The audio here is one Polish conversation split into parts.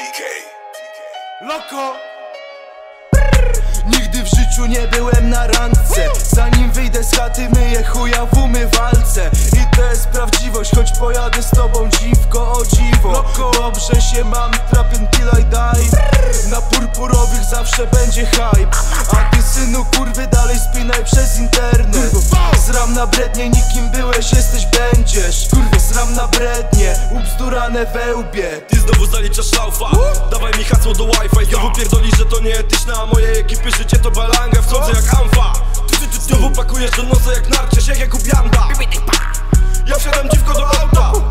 TK. Loko Nigdy w życiu nie byłem na randce. Zanim wyjdę z chaty myję chuja w umywalce. I to jest prawdziwość, choć pojadę z tobą dziwko o dziwo. Dobrze się mam, trapię till I die Na purpurowych zawsze będzie hype. A ty synu kurwy dalej spinaj przez internet. Zram na brednie, nikim byłeś, jesteś, będziesz na brednie, wełbie Ty znowu zaliczasz szaufa Dawaj mi hasło do wifi Znowu pierdolisz, że to nieetyczne A moje ekipy życie to balanga Wchodzę jak amfa Ty, ty, ty, Znowu pakujesz do nosa jak narciarz Jak Jakub Ja wsiadam dziwko do auta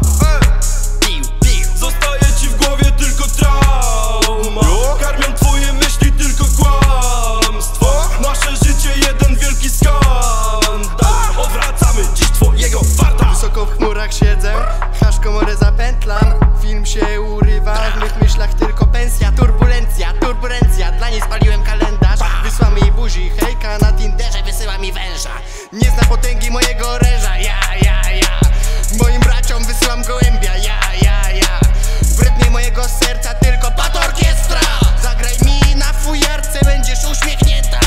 buzi, hejka na Tinderze, wysyła mi węża. Nie zna potęgi mojego oręża, ja, ja, ja. Moim braciom wysyłam gołębia, ja, ja, ja. W mojego serca tylko pat orkiestra Zagraj mi na fujarce, będziesz uśmiechnięta.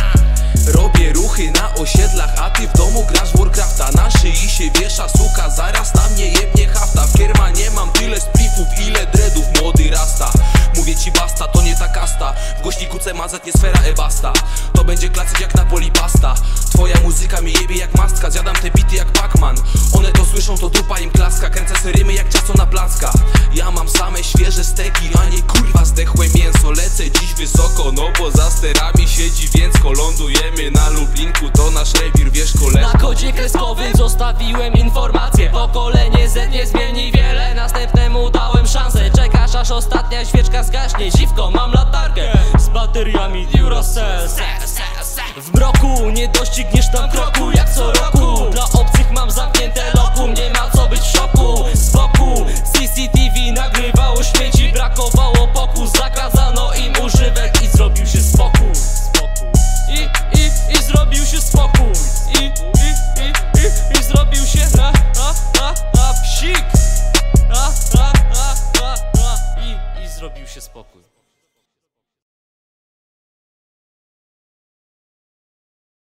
Robię ruchy na osiedlach, a ty w domu grasz w Warcrafta. Na szyi się wiesza suka, zaraz na mnie jebnie hafta. W kiermanie mam tyle spliffów, ile dreadów młody rasta. Mówię ci basta, to nie ta kasta. W głośniku CMZ nie sfera e-basta będzie klasyk jak Napoli pasta. Twoja muzyka mi jebie jak mastka Zjadam te bity jak Pac-Man. One to słyszą, to dupa im klaska Kręcę se rymy jak ciasto na placka. Ja mam same świeże steki, a nie kurwa zdechłe mięso. Lecę dziś wysoko, no bo za sterami siedzi Więcko lądujemy na Lublinku, to nasz rewir, wiesz koleżko. Na kodzie kreskowym zostawiłem informację Pokolenie Z nie zmieni ostatnia świeczka zgaśnie. Dziwko, mam latarkę Z bateriami Duracell W mroku nie dościgniesz tam kroku Jak co roku. Dla obcych mam zamknięte lokum Nie ma się spokój.